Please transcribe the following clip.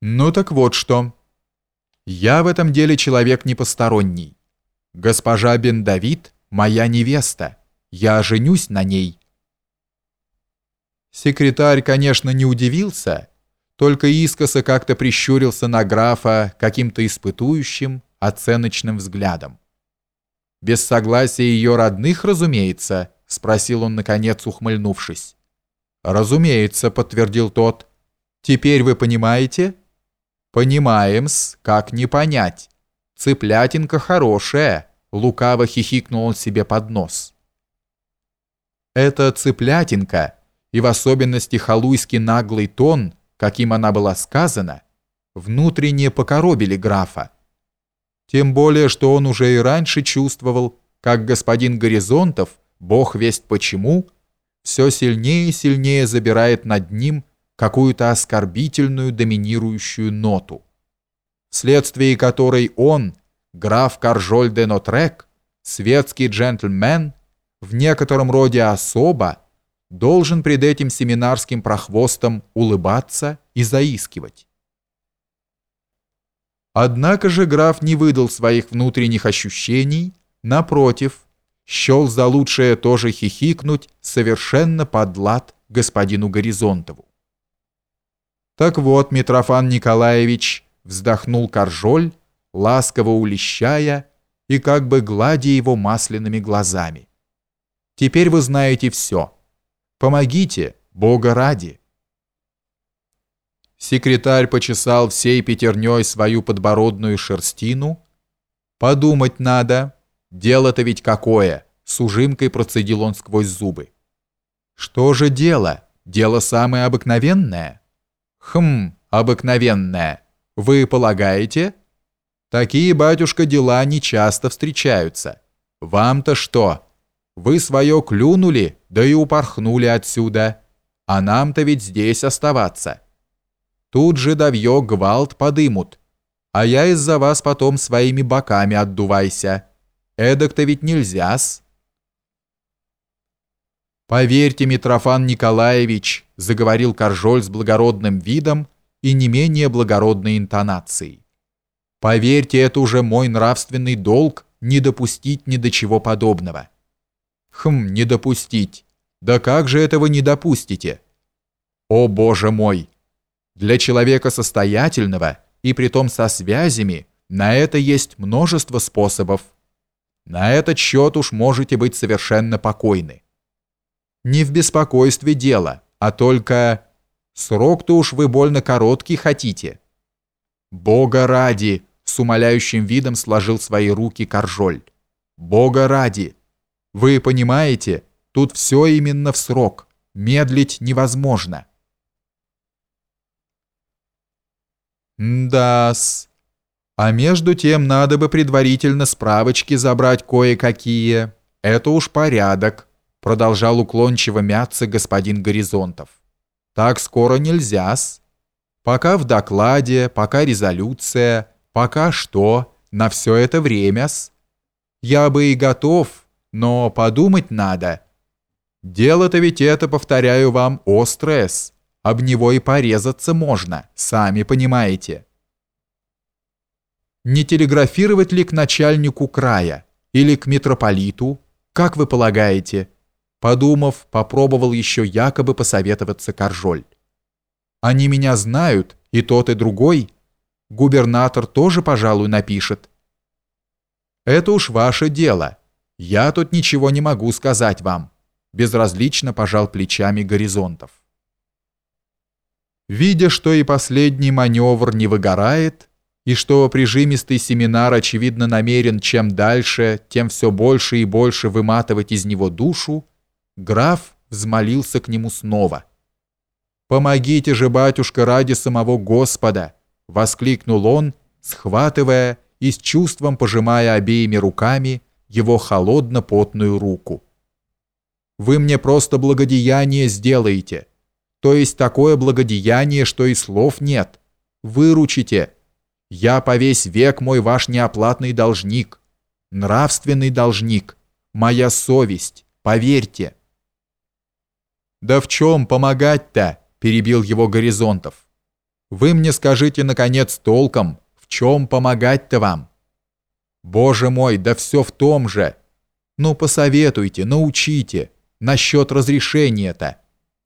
Ну так вот что. Я в этом деле человек не посторонний. Госпожа Бен Давид моя невеста. Я женюсь на ней. Секретарь, конечно, не удивился, только искоса как-то прищурился на графа каким-то испытующим, оценочным взглядом. Без согласия ее родных, разумеется, спросил он наконец, ухмыльнувшись. Разумеется, подтвердил тот. Теперь вы понимаете? Понимаем-с, как не понять. Цыплятинка хорошая, лукаво хихикнул он себе под нос. Эта цыплятинка, и в особенности халуйский наглый тон, каким она была сказана, внутренне покоробили графа. Тем более, что он уже и раньше чувствовал, как господин Горизонтов, бог весть почему, все сильнее и сильнее забирает над ним какую-то оскорбительную доминирующую ноту, вследствие которой он, граф Каржоль де Нотрек, светский джентльмен, в некотором роде особо, должен пред этим семинарским прохвостом улыбаться и заискивать. Однако же граф не выдал своих внутренних ощущений, напротив, счел за лучшее тоже хихикнуть совершенно под лад господину Горизонтову. Так вот, Митрофан Николаевич вздохнул Коржоль, ласково улещая и как бы гладя его масляными глазами. Теперь вы знаете все. Помогите, Бога ради. Секретарь почесал всей пятерней свою подбородную шерстину. Подумать надо. Дело-то ведь какое, с ужимкой процедил он сквозь зубы. Что же дело? Дело самое обыкновенное. Хм, обыкновенное. Вы полагаете? Такие, батюшка, дела не часто встречаются. Вам-то что? Вы свое клюнули, да и упорхнули отсюда. А нам-то ведь здесь оставаться. Тут же давьё гвалт подымут. А я из-за вас потом своими боками отдувайся. Эдак-то ведь нельзя-с. «Поверьте, Митрофан Николаевич», — заговорил Коржоль с благородным видом и не менее благородной интонацией. «Поверьте, это уже мой нравственный долг не допустить ни до чего подобного». «Хм, не допустить. Да как же этого не допустите?» «О, Боже мой! Для человека состоятельного и притом со связями на это есть множество способов. На этот счет уж можете быть совершенно покойны». Не в беспокойстве дело, а только... Срок-то уж вы больно короткий хотите. Бога ради, с умоляющим видом сложил свои руки Коржоль. Бога ради. Вы понимаете, тут все именно в срок. Медлить невозможно. Да-с. А между тем надо бы предварительно справочки забрать кое-какие. Это уж порядок продолжал уклончиво мяться господин Горизонтов. Так скоро нельзя-с. Пока в докладе, пока резолюция, пока что, на все это время-с. Я бы и готов, но подумать надо. Дело-то ведь это, повторяю вам, острое-с. Об него и порезаться можно, сами понимаете. Не телеграфировать ли к начальнику края или к митрополиту, как вы полагаете, Подумав, попробовал еще якобы посоветоваться Коржоль. «Они меня знают, и тот, и другой. Губернатор тоже, пожалуй, напишет». «Это уж ваше дело. Я тут ничего не могу сказать вам», безразлично пожал плечами горизонтов. Видя, что и последний маневр не выгорает, и что прижимистый семинар, очевидно, намерен чем дальше, тем все больше и больше выматывать из него душу, Граф взмолился к нему снова. «Помогите же, батюшка, ради самого Господа!» — воскликнул он, схватывая и с чувством пожимая обеими руками его холодно-потную руку. «Вы мне просто благодеяние сделаете, то есть такое благодеяние, что и слов нет. Выручите. Я по весь век мой ваш неоплатный должник, нравственный должник, моя совесть, поверьте». «Да в чем помогать-то?» – перебил его Горизонтов. Вы мне скажите, наконец, толком, в чем помогать-то вам? Боже мой, да все в том же. Ну, посоветуйте, научите, насчет разрешения-то.